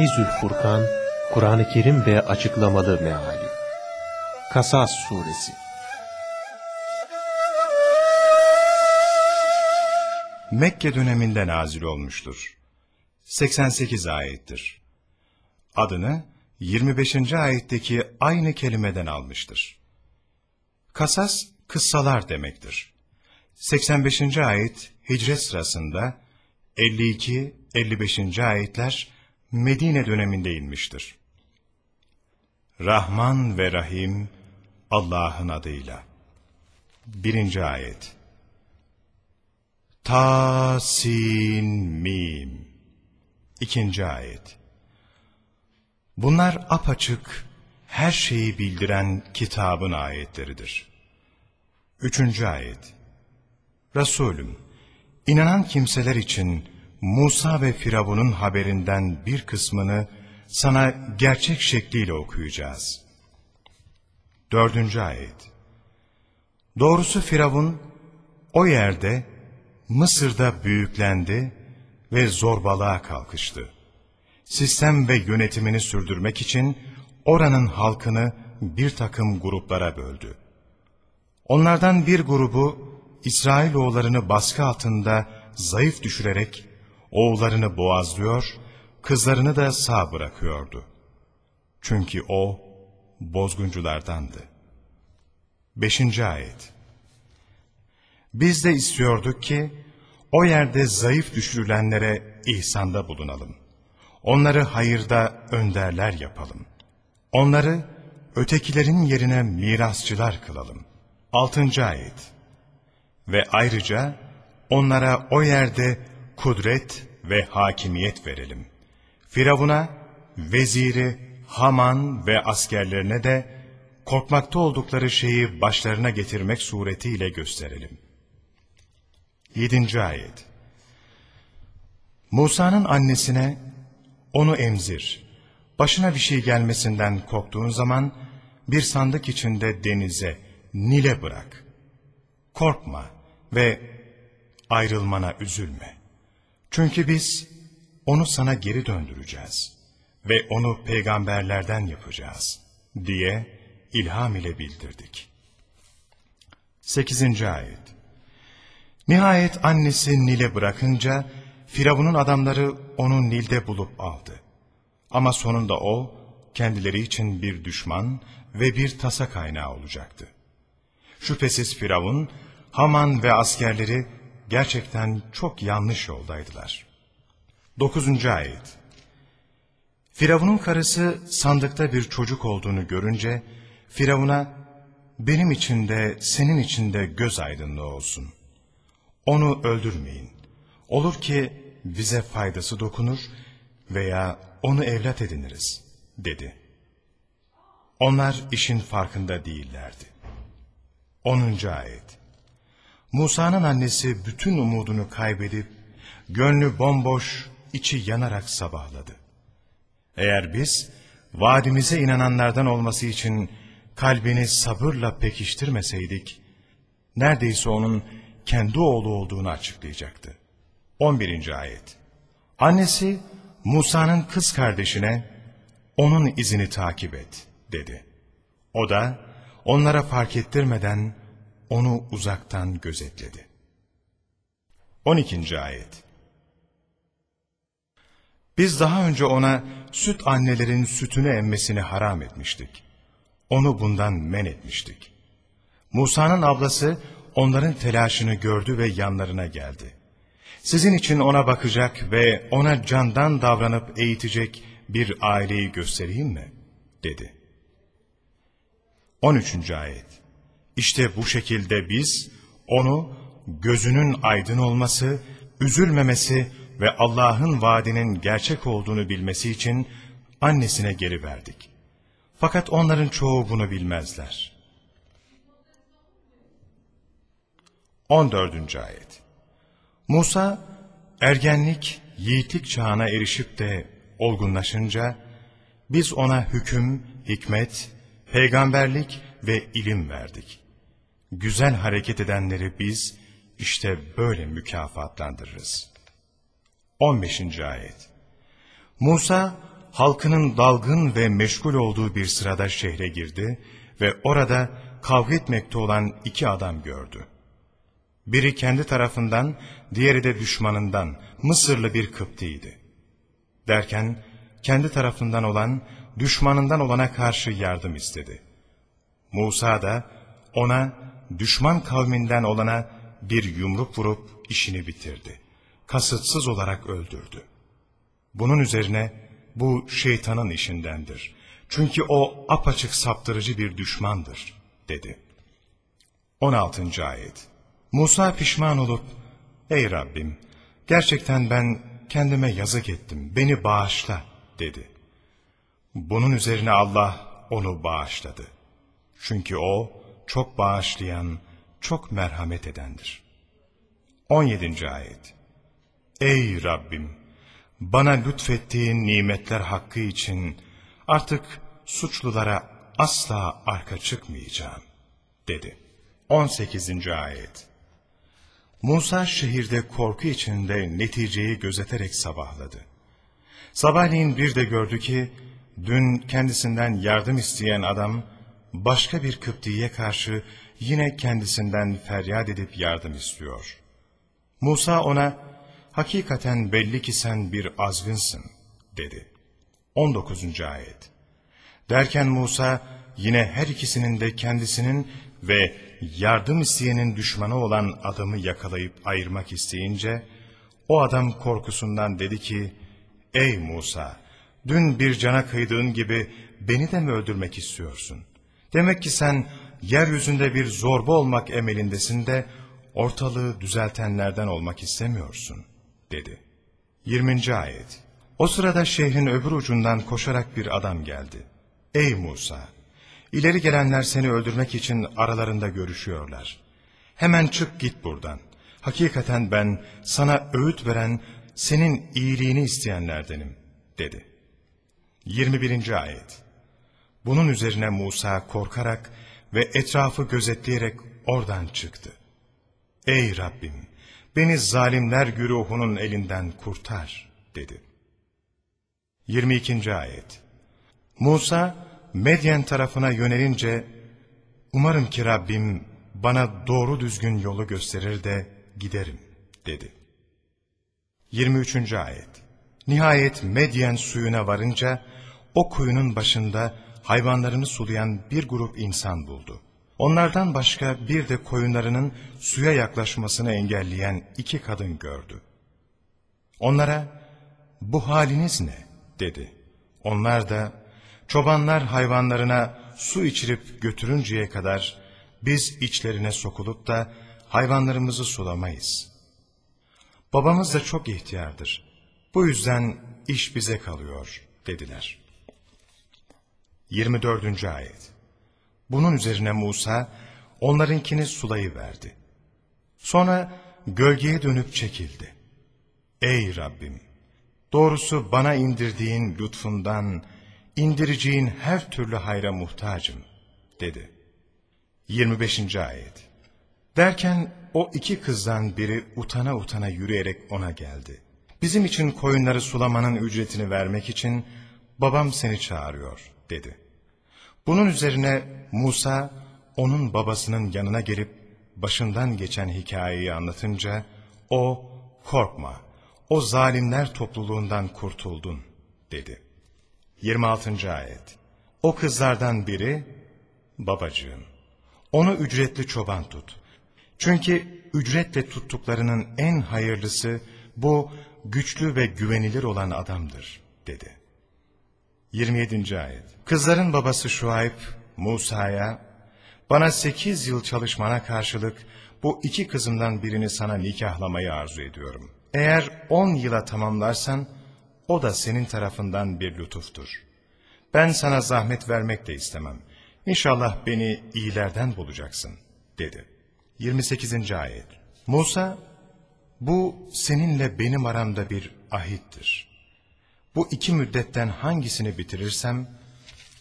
Feyzül Furkan, Kur'an-ı Kerim ve Açıklamalı Meali Kasas Suresi Mekke döneminde nazil olmuştur. 88 ayettir. Adını 25. ayetteki aynı kelimeden almıştır. Kasas, kıssalar demektir. 85. ayet hicret sırasında, 52-55. ayetler Medine döneminde inmiştir. Rahman ve Rahim Allah'ın adıyla. Birinci ayet. Ta, sin, mim. İkinci ayet. Bunlar apaçık, her şeyi bildiren kitabın ayetleridir. Üçüncü ayet. Resulüm, inanan kimseler için Musa ve Firavun'un haberinden bir kısmını sana gerçek şekliyle okuyacağız. Dördüncü ayet. Doğrusu Firavun o yerde Mısır'da büyüklendi ve zorbalığa kalkıştı. Sistem ve yönetimini sürdürmek için oranın halkını bir takım gruplara böldü. Onlardan bir grubu İsrailoğullarını baskı altında zayıf düşürerek oğullarını boğazlıyor, kızlarını da sağ bırakıyordu. Çünkü o bozgunculardandı. Beşinci ayet Biz de istiyorduk ki o yerde zayıf düşürülenlere ihsanda bulunalım. Onları hayırda önderler yapalım. Onları ötekilerin yerine mirasçılar kılalım. Altıncı ayet Ve ayrıca onlara o yerde kudret ve hakimiyet verelim. Firavun'a, veziri, Haman ve askerlerine de korkmakta oldukları şeyi başlarına getirmek suretiyle gösterelim. 7. Ayet Musa'nın annesine, onu emzir, başına bir şey gelmesinden korktuğun zaman, bir sandık içinde denize, Nil'e bırak. Korkma ve ayrılmana üzülme. Çünkü biz onu sana geri döndüreceğiz ve onu peygamberlerden yapacağız diye ilham ile bildirdik. 8. Ayet Nihayet annesi Nil'e bırakınca Firavun'un adamları onu Nil'de bulup aldı. Ama sonunda o kendileri için bir düşman ve bir tasa kaynağı olacaktı. Şüphesiz Firavun, Haman ve askerleri gerçekten çok yanlış yoldaydılar. 9. Ayet Firavun'un karısı sandıkta bir çocuk olduğunu görünce, Firavun'a, benim için de senin için de göz aydınlığı olsun. Onu öldürmeyin. Olur ki bize faydası dokunur veya onu evlat ediniriz, dedi. Onlar işin farkında değillerdi. 10. Ayet Musa'nın annesi bütün umudunu kaybedip, gönlü bomboş, içi yanarak sabahladı. Eğer biz, vaadimize inananlardan olması için kalbini sabırla pekiştirmeseydik, neredeyse onun kendi oğlu olduğunu açıklayacaktı. 11. Ayet Annesi, Musa'nın kız kardeşine, onun izini takip et, dedi. O da, onlara fark ettirmeden, onu uzaktan gözetledi. 12. Ayet Biz daha önce ona süt annelerin sütünü emmesini haram etmiştik. Onu bundan men etmiştik. Musa'nın ablası onların telaşını gördü ve yanlarına geldi. Sizin için ona bakacak ve ona candan davranıp eğitecek bir aileyi göstereyim mi? dedi. 13. Ayet işte bu şekilde biz onu gözünün aydın olması, üzülmemesi ve Allah'ın vaadinin gerçek olduğunu bilmesi için annesine geri verdik. Fakat onların çoğu bunu bilmezler. 14. Ayet Musa, ergenlik, yiğitlik çağına erişip de olgunlaşınca, biz ona hüküm, hikmet, peygamberlik ve ilim verdik güzel hareket edenleri biz işte böyle mükafatlandırırız. 15. Ayet Musa halkının dalgın ve meşgul olduğu bir sırada şehre girdi ve orada kavga etmekte olan iki adam gördü. Biri kendi tarafından, diğeri de düşmanından Mısırlı bir Kıptiydi. Derken kendi tarafından olan, düşmanından olana karşı yardım istedi. Musa da ona, düşman kavminden olana bir yumruk vurup işini bitirdi. Kasıtsız olarak öldürdü. Bunun üzerine bu şeytanın işindendir. Çünkü o apaçık saptırıcı bir düşmandır, dedi. 16. Ayet Musa pişman olup, Ey Rabbim, gerçekten ben kendime yazık ettim, beni bağışla, dedi. Bunun üzerine Allah onu bağışladı. Çünkü o çok bağışlayan, çok merhamet edendir. 17. Ayet Ey Rabbim! Bana lütfettiğin nimetler hakkı için artık suçlulara asla arka çıkmayacağım, dedi. 18. Ayet Musa şehirde korku içinde neticeyi gözeterek sabahladı. Sabahleyin bir de gördü ki, dün kendisinden yardım isteyen adam, başka bir Kıpti'ye karşı yine kendisinden feryat edip yardım istiyor. Musa ona, hakikaten belli ki sen bir azgınsın, dedi. 19. Ayet Derken Musa, yine her ikisinin de kendisinin ve yardım isteyenin düşmanı olan adamı yakalayıp ayırmak isteyince, o adam korkusundan dedi ki, Ey Musa! Dün bir cana kıydığın gibi beni de mi öldürmek istiyorsun? Demek ki sen yeryüzünde bir zorba olmak emelindesin de ortalığı düzeltenlerden olmak istemiyorsun, dedi. 20. Ayet O sırada şehrin öbür ucundan koşarak bir adam geldi. Ey Musa! İleri gelenler seni öldürmek için aralarında görüşüyorlar. Hemen çık git buradan. Hakikaten ben sana öğüt veren, senin iyiliğini isteyenlerdenim, dedi. 21. Ayet Bunun üzerine Musa korkarak ve etrafı gözetleyerek oradan çıktı. Ey Rabbim! Beni zalimler güruhunun elinden kurtar, dedi. 22. Ayet Musa, Medyen tarafına yönelince, umarım ki Rabbim bana doğru düzgün yolu gösterir de giderim, dedi. 23. Ayet Nihayet Medyen suyuna varınca, o kuyunun başında hayvanlarını sulayan bir grup insan buldu. Onlardan başka bir de koyunlarının suya yaklaşmasını engelleyen iki kadın gördü. Onlara, bu haliniz ne? dedi. Onlar da, çobanlar hayvanlarına su içirip götürünceye kadar biz içlerine sokulup da hayvanlarımızı sulamayız. Babamız da çok ihtiyardır. Bu yüzden iş bize kalıyor dediler. 24. Ayet Bunun üzerine Musa onlarınkini sulayı verdi. Sonra gölgeye dönüp çekildi. Ey Rabbim! Doğrusu bana indirdiğin lütfundan, indireceğin her türlü hayra muhtacım, dedi. 25. Ayet Derken o iki kızdan biri utana utana yürüyerek ona geldi. Bizim için koyunları sulamanın ücretini vermek için babam seni çağırıyor, dedi. Bunun üzerine Musa, onun babasının yanına gelip başından geçen hikayeyi anlatınca, o, korkma, o zalimler topluluğundan kurtuldun, dedi. 26. Ayet O kızlardan biri, babacığım, onu ücretli çoban tut. Çünkü ücretle tuttuklarının en hayırlısı bu güçlü ve güvenilir olan adamdır, dedi. 27. Ayet Kızların babası Şuayb, Musa'ya, bana sekiz yıl çalışmana karşılık bu iki kızımdan birini sana nikahlamayı arzu ediyorum. Eğer on yıla tamamlarsan, o da senin tarafından bir lütuftur. Ben sana zahmet vermek de istemem. İnşallah beni iyilerden bulacaksın, dedi. 28. Ayet Musa, bu seninle benim aramda bir ahittir. Bu iki müddetten hangisini bitirirsem,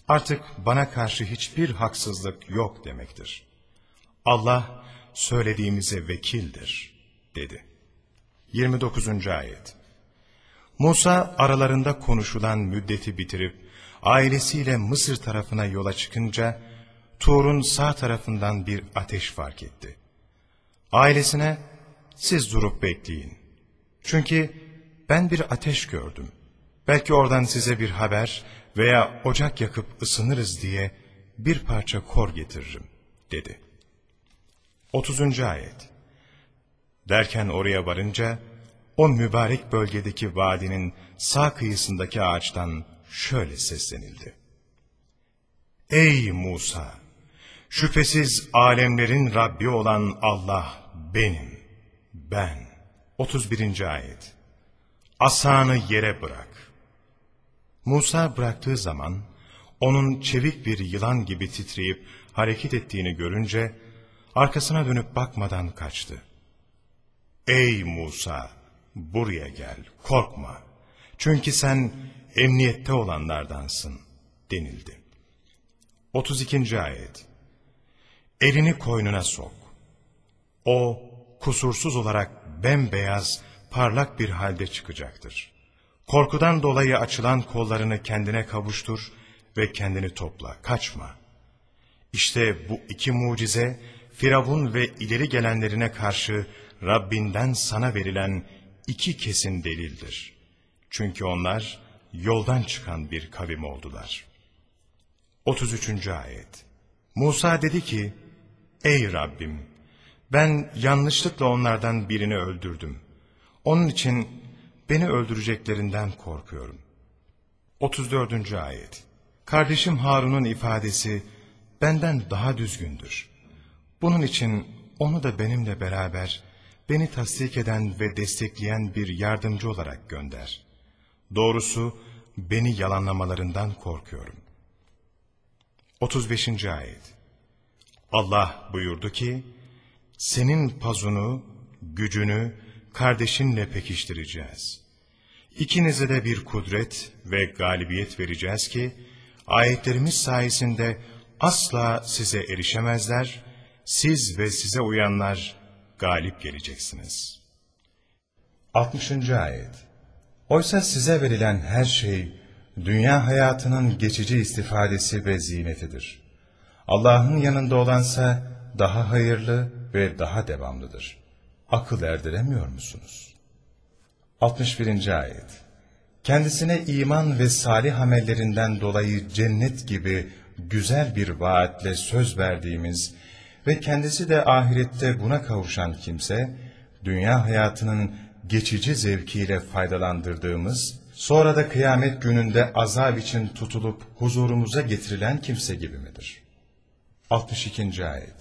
artık bana karşı hiçbir haksızlık yok demektir. Allah söylediğimize vekildir, dedi. 29. Ayet Musa aralarında konuşulan müddeti bitirip ailesiyle Mısır tarafına yola çıkınca Tur'un sağ tarafından bir ateş fark etti. Ailesine siz durup bekleyin. Çünkü ben bir ateş gördüm. Belki oradan size bir haber veya ocak yakıp ısınırız diye bir parça kor getiririm dedi. 30. Ayet Derken oraya varınca o mübarek bölgedeki vadinin sağ kıyısındaki ağaçtan şöyle seslenildi. Ey Musa! Şüphesiz alemlerin Rabbi olan Allah benim, ben. 31. Ayet Asanı yere bırak. Musa bıraktığı zaman, onun çevik bir yılan gibi titreyip hareket ettiğini görünce, arkasına dönüp bakmadan kaçtı. Ey Musa! Buraya gel, korkma. Çünkü sen emniyette olanlardansın, denildi. 32. Ayet Elini koynuna sok. O, kusursuz olarak bembeyaz, parlak bir halde çıkacaktır. Korkudan dolayı açılan kollarını kendine kavuştur ve kendini topla, kaçma. İşte bu iki mucize, Firavun ve ileri gelenlerine karşı Rabbinden sana verilen iki kesin delildir. Çünkü onlar yoldan çıkan bir kavim oldular. 33. Ayet Musa dedi ki, Ey Rabbim! Ben yanlışlıkla onlardan birini öldürdüm. Onun için beni öldüreceklerinden korkuyorum. 34. Ayet Kardeşim Harun'un ifadesi benden daha düzgündür. Bunun için onu da benimle beraber beni tasdik eden ve destekleyen bir yardımcı olarak gönder. Doğrusu beni yalanlamalarından korkuyorum. 35. Ayet Allah buyurdu ki, senin pazunu, gücünü kardeşinle pekiştireceğiz. İkinize de bir kudret ve galibiyet vereceğiz ki, ayetlerimiz sayesinde asla size erişemezler, siz ve size uyanlar galip geleceksiniz. 60. Ayet Oysa size verilen her şey, dünya hayatının geçici istifadesi ve zinetidir. Allah'ın yanında olansa daha hayırlı ve daha devamlıdır. Akıl erdiremiyor musunuz? 61. Ayet Kendisine iman ve salih amellerinden dolayı cennet gibi güzel bir vaatle söz verdiğimiz ve kendisi de ahirette buna kavuşan kimse, dünya hayatının geçici zevkiyle faydalandırdığımız, sonra da kıyamet gününde azap için tutulup huzurumuza getirilen kimse gibi midir? 62. Ayet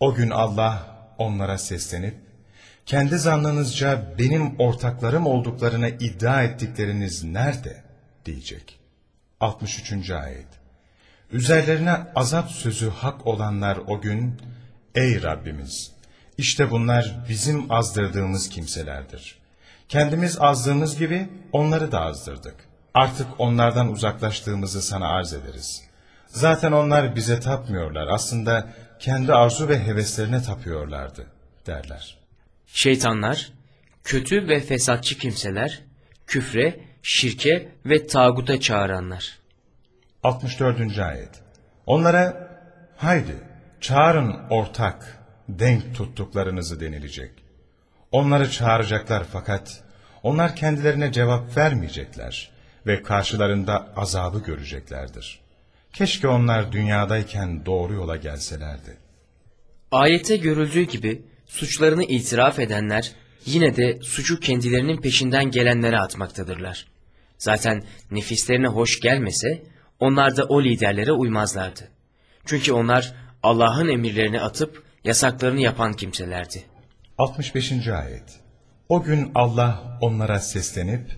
O gün Allah onlara seslenip, kendi zannınızca benim ortaklarım olduklarını iddia ettikleriniz nerede? diyecek. 63. Ayet Üzerlerine azap sözü hak olanlar o gün, Ey Rabbimiz! İşte bunlar bizim azdırdığımız kimselerdir. Kendimiz azdığımız gibi onları da azdırdık. Artık onlardan uzaklaştığımızı sana arz ederiz. Zaten onlar bize tapmıyorlar. Aslında kendi arzu ve heveslerine tapıyorlardı derler. Şeytanlar, kötü ve fesatçı kimseler, küfre, şirke ve tağuta çağıranlar. 64. Ayet Onlara haydi çağırın ortak, denk tuttuklarınızı denilecek. Onları çağıracaklar fakat onlar kendilerine cevap vermeyecekler ve karşılarında azabı göreceklerdir. Keşke onlar dünyadayken doğru yola gelselerdi. Ayette görüldüğü gibi suçlarını itiraf edenler yine de suçu kendilerinin peşinden gelenlere atmaktadırlar. Zaten nefislerine hoş gelmese onlar da o liderlere uymazlardı. Çünkü onlar Allah'ın emirlerini atıp yasaklarını yapan kimselerdi. 65. Ayet O gün Allah onlara seslenip,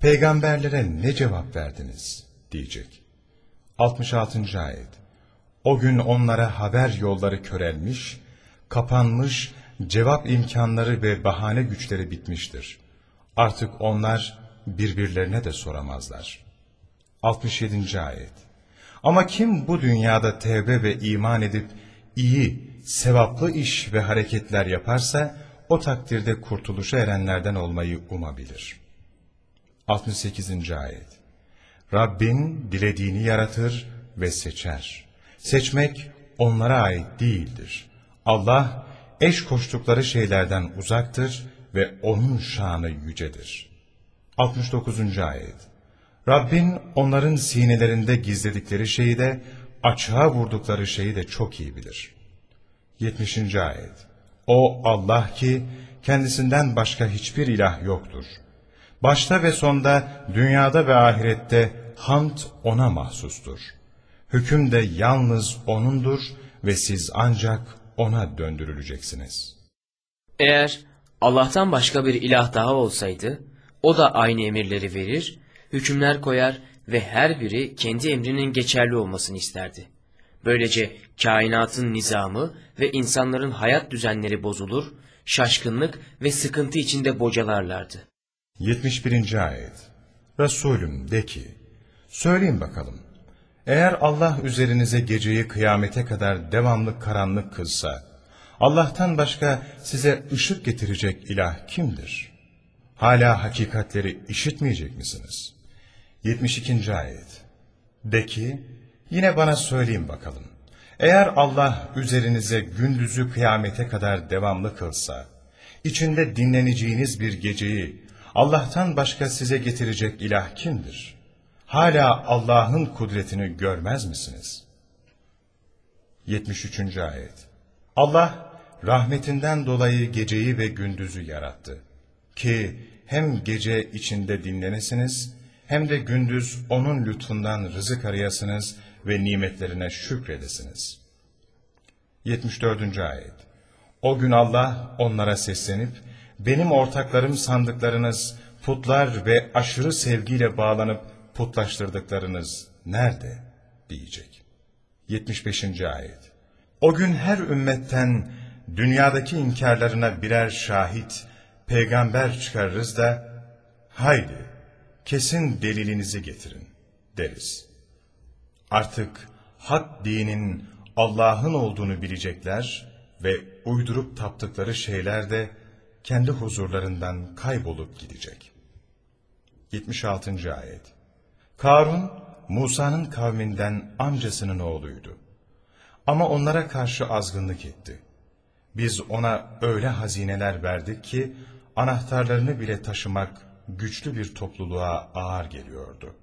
peygamberlere ne cevap verdiniz diyecek. 66. Ayet O gün onlara haber yolları körelmiş, kapanmış, cevap imkanları ve bahane güçleri bitmiştir. Artık onlar birbirlerine de soramazlar. 67. Ayet Ama kim bu dünyada tevbe ve iman edip iyi, sevaplı iş ve hareketler yaparsa, o takdirde kurtuluşa erenlerden olmayı umabilir. 68. Ayet Rabbin dilediğini yaratır ve seçer. Seçmek onlara ait değildir. Allah eş koştukları şeylerden uzaktır ve O'nun şanı yücedir. 69. Ayet Rabbin onların sinelerinde gizledikleri şeyi de açığa vurdukları şeyi de çok iyi bilir. 70. Ayet O Allah ki kendisinden başka hiçbir ilah yoktur. Başta ve sonda dünyada ve ahirette hamd O'na mahsustur. Hüküm de yalnız O'nundur ve siz ancak O'na döndürüleceksiniz. Eğer Allah'tan başka bir ilah daha olsaydı, o da aynı emirleri verir, hükümler koyar ve her biri kendi emrinin geçerli olmasını isterdi. Böylece kainatın nizamı ve insanların hayat düzenleri bozulur, şaşkınlık ve sıkıntı içinde bocalarlardı. 71. Ayet Resulüm de ki, söyleyin bakalım, eğer Allah üzerinize geceyi kıyamete kadar devamlı karanlık kılsa, Allah'tan başka size ışık getirecek ilah kimdir? Hala hakikatleri işitmeyecek misiniz? 72. Ayet De ki, yine bana söyleyin bakalım, eğer Allah üzerinize gündüzü kıyamete kadar devamlı kılsa, içinde dinleneceğiniz bir geceyi Allah'tan başka size getirecek ilah kimdir? Hala Allah'ın kudretini görmez misiniz? 73. Ayet Allah rahmetinden dolayı geceyi ve gündüzü yarattı. Ki hem gece içinde dinlenesiniz, hem de gündüz onun lütfundan rızık arayasınız ve nimetlerine şükredesiniz. 74. Ayet O gün Allah onlara seslenip, benim ortaklarım sandıklarınız, putlar ve aşırı sevgiyle bağlanıp putlaştırdıklarınız nerede? diyecek. 75. Ayet O gün her ümmetten dünyadaki inkarlarına birer şahit, peygamber çıkarırız da, haydi kesin delilinizi getirin deriz. Artık hak dinin Allah'ın olduğunu bilecekler ve uydurup taptıkları şeyler de kendi huzurlarından kaybolup gidecek. 76. Ayet Karun, Musa'nın kavminden amcasının oğluydu. Ama onlara karşı azgınlık etti. Biz ona öyle hazineler verdik ki, anahtarlarını bile taşımak güçlü bir topluluğa ağır geliyordu.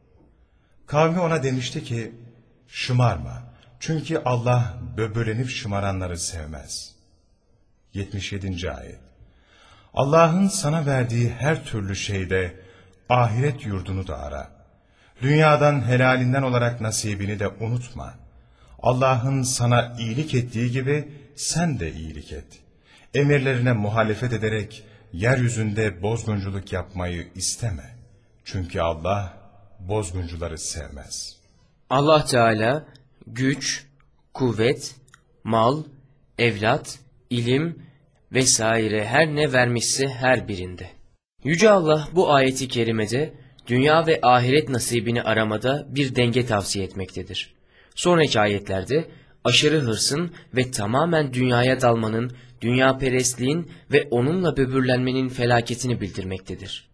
Kavmi ona demişti ki, şımarma, çünkü Allah böbürlenip şımaranları sevmez. 77. Ayet Allah'ın sana verdiği her türlü şeyde ahiret yurdunu da ara. Dünyadan helalinden olarak nasibini de unutma. Allah'ın sana iyilik ettiği gibi sen de iyilik et. Emirlerine muhalefet ederek yeryüzünde bozgunculuk yapmayı isteme. Çünkü Allah bozguncuları sevmez. Allah Teala güç, kuvvet, mal, evlat, ilim vesaire her ne vermişse her birinde. Yüce Allah bu ayeti kerimede dünya ve ahiret nasibini aramada bir denge tavsiye etmektedir. Sonraki ayetlerde aşırı hırsın ve tamamen dünyaya dalmanın, dünyaperestliğin ve onunla böbürlenmenin felaketini bildirmektedir.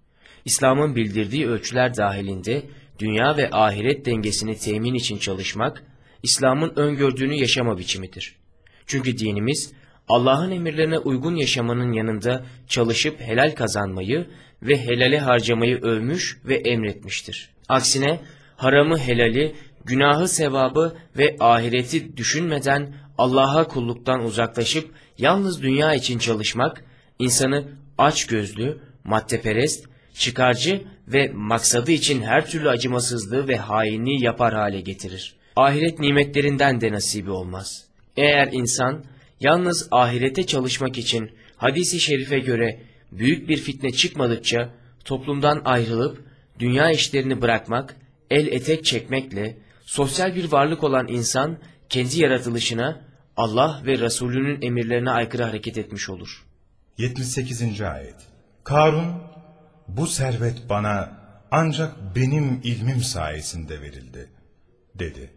İslam'ın bildirdiği ölçüler dahilinde dünya ve ahiret dengesini temin için çalışmak, İslam'ın öngördüğünü yaşama biçimidir. Çünkü dinimiz, Allah'ın emirlerine uygun yaşamanın yanında çalışıp helal kazanmayı ve helale harcamayı övmüş ve emretmiştir. Aksine haramı helali, günahı sevabı ve ahireti düşünmeden Allah'a kulluktan uzaklaşıp yalnız dünya için çalışmak, insanı açgözlü, maddeperest, çıkarcı ve maksadı için her türlü acımasızlığı ve hainliği yapar hale getirir. Ahiret nimetlerinden de nasibi olmaz. Eğer insan yalnız ahirete çalışmak için hadisi şerife göre büyük bir fitne çıkmadıkça toplumdan ayrılıp dünya işlerini bırakmak, el etek çekmekle sosyal bir varlık olan insan kendi yaratılışına Allah ve Resulünün emirlerine aykırı hareket etmiş olur. 78. Ayet Karun, bu servet bana ancak benim ilmim sayesinde verildi, dedi.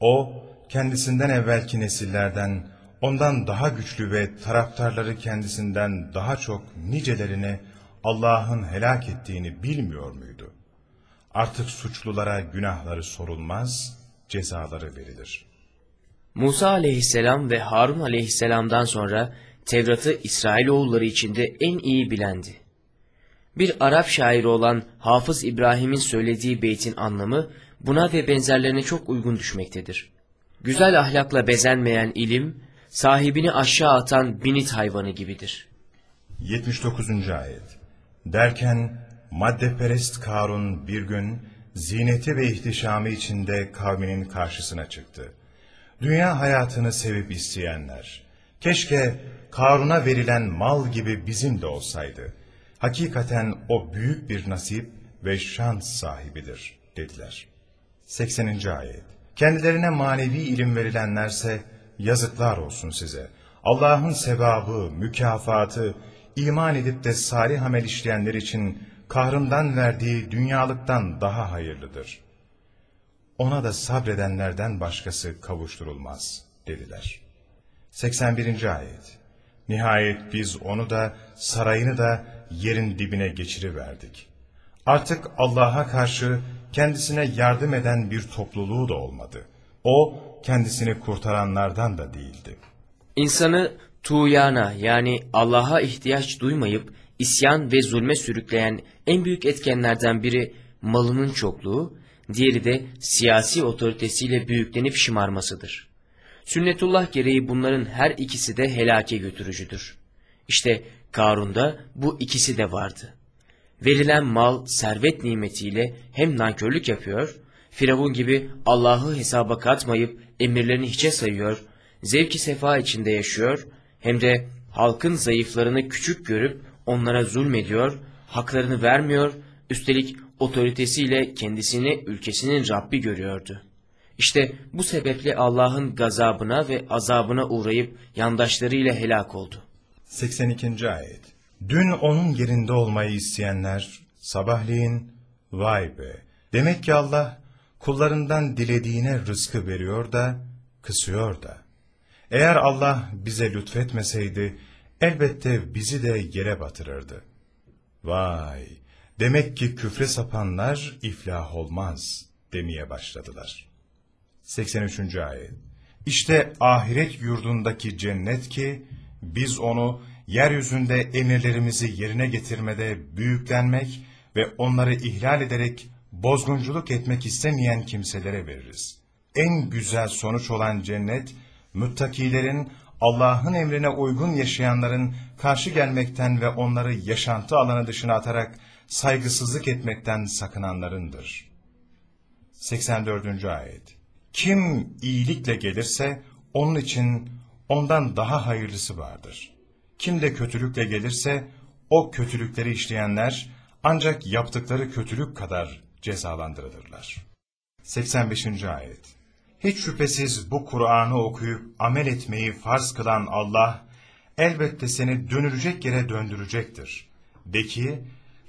O, kendisinden evvelki nesillerden, ondan daha güçlü ve taraftarları kendisinden daha çok nicelerini Allah'ın helak ettiğini bilmiyor muydu? Artık suçlulara günahları sorulmaz, cezaları verilir. Musa aleyhisselam ve Harun aleyhisselamdan sonra Tevrat'ı İsrailoğulları içinde en iyi bilendi. Bir Arap şairi olan Hafız İbrahim'in söylediği beytin anlamı buna ve benzerlerine çok uygun düşmektedir. Güzel ahlakla bezenmeyen ilim, sahibini aşağı atan binit hayvanı gibidir. 79. Ayet Derken maddeperest Karun bir gün zineti ve ihtişamı içinde kavminin karşısına çıktı. Dünya hayatını sevip isteyenler, keşke Karun'a verilen mal gibi bizim de olsaydı. Hakikaten o büyük bir nasip ve şans sahibidir dediler. 80. Ayet Kendilerine manevi ilim verilenlerse yazıklar olsun size. Allah'ın sevabı, mükafatı, iman edip de salih amel işleyenler için kahrından verdiği dünyalıktan daha hayırlıdır. Ona da sabredenlerden başkası kavuşturulmaz dediler. 81. Ayet Nihayet biz onu da sarayını da yerin dibine geçiriverdik. Artık Allah'a karşı kendisine yardım eden bir topluluğu da olmadı. O kendisini kurtaranlardan da değildi. İnsanı tuğyana yani Allah'a ihtiyaç duymayıp isyan ve zulme sürükleyen en büyük etkenlerden biri malının çokluğu, diğeri de siyasi otoritesiyle büyüklenip şımarmasıdır. Sünnetullah gereği bunların her ikisi de helake götürücüdür. İşte Karun'da bu ikisi de vardı. Verilen mal, servet nimetiyle hem nankörlük yapıyor, Firavun gibi Allah'ı hesaba katmayıp emirlerini hiçe sayıyor, zevki sefa içinde yaşıyor, hem de halkın zayıflarını küçük görüp onlara zulmediyor, haklarını vermiyor, üstelik otoritesiyle kendisini ülkesinin Rabbi görüyordu. İşte bu sebeple Allah'ın gazabına ve azabına uğrayıp yandaşlarıyla helak oldu. 82. Ayet Dün onun yerinde olmayı isteyenler sabahleyin vay be demek ki Allah kullarından dilediğine rızkı veriyor da kısıyor da. Eğer Allah bize lütfetmeseydi elbette bizi de yere batırırdı. Vay demek ki küfre sapanlar iflah olmaz demeye başladılar. 83. Ayet İşte ahiret yurdundaki cennet ki biz onu yeryüzünde emirlerimizi yerine getirmede büyüklenmek ve onları ihlal ederek bozgunculuk etmek istemeyen kimselere veririz. En güzel sonuç olan cennet, müttakilerin, Allah'ın emrine uygun yaşayanların karşı gelmekten ve onları yaşantı alanı dışına atarak saygısızlık etmekten sakınanlarındır. 84. Ayet Kim iyilikle gelirse onun için ondan daha hayırlısı vardır. Kim de kötülükle gelirse o kötülükleri işleyenler ancak yaptıkları kötülük kadar cezalandırılırlar. 85. Ayet Hiç şüphesiz bu Kur'an'ı okuyup amel etmeyi farz kılan Allah, elbette seni dönülecek yere döndürecektir. De ki,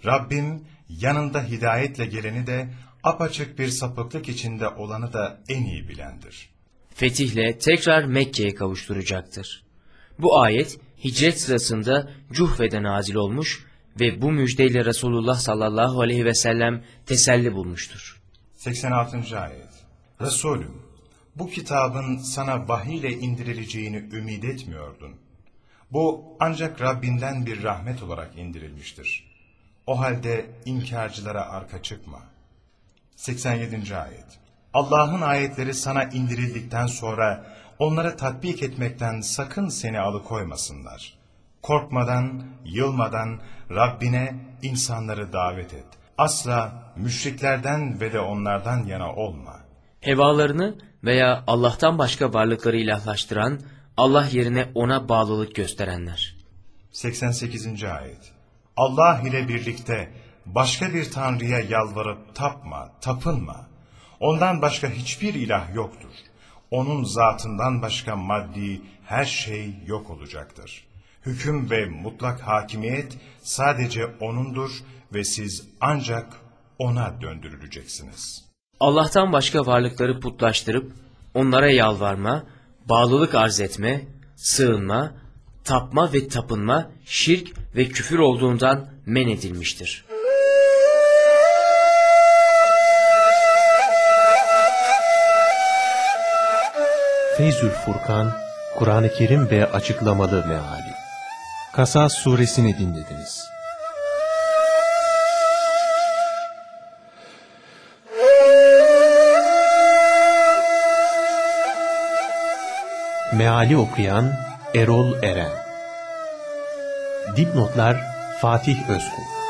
Rabbim yanında hidayetle geleni de apaçık bir sapıklık içinde olanı da en iyi bilendir. Fetihle tekrar Mekke'ye kavuşturacaktır. Bu ayet hicret sırasında Cuhve'de nazil olmuş ve bu müjdeyle Resulullah sallallahu aleyhi ve sellem teselli bulmuştur. 86. Ayet Resulüm, bu kitabın sana vahiy ile indirileceğini ümit etmiyordun. Bu ancak Rabbinden bir rahmet olarak indirilmiştir. O halde inkarcılara arka çıkma. 87. Ayet Allah'ın ayetleri sana indirildikten sonra onları tatbik etmekten sakın seni alıkoymasınlar. Korkmadan, yılmadan Rabbine insanları davet et. Asla müşriklerden ve de onlardan yana olma. Hevalarını veya Allah'tan başka varlıkları ilahlaştıran, Allah yerine ona bağlılık gösterenler. 88. Ayet Allah ile birlikte başka bir tanrıya yalvarıp tapma, tapınma. Ondan başka hiçbir ilah yoktur. Onun zatından başka maddi her şey yok olacaktır hüküm ve mutlak hakimiyet sadece O'nundur ve siz ancak O'na döndürüleceksiniz. Allah'tan başka varlıkları putlaştırıp onlara yalvarma, bağlılık arz etme, sığınma, tapma ve tapınma şirk ve küfür olduğundan men edilmiştir. Feyzül Furkan, Kur'an-ı Kerim ve Açıklamalı Meali Kasas suresini dinlediniz. Meali okuyan Erol Eren Dipnotlar Fatih Özkul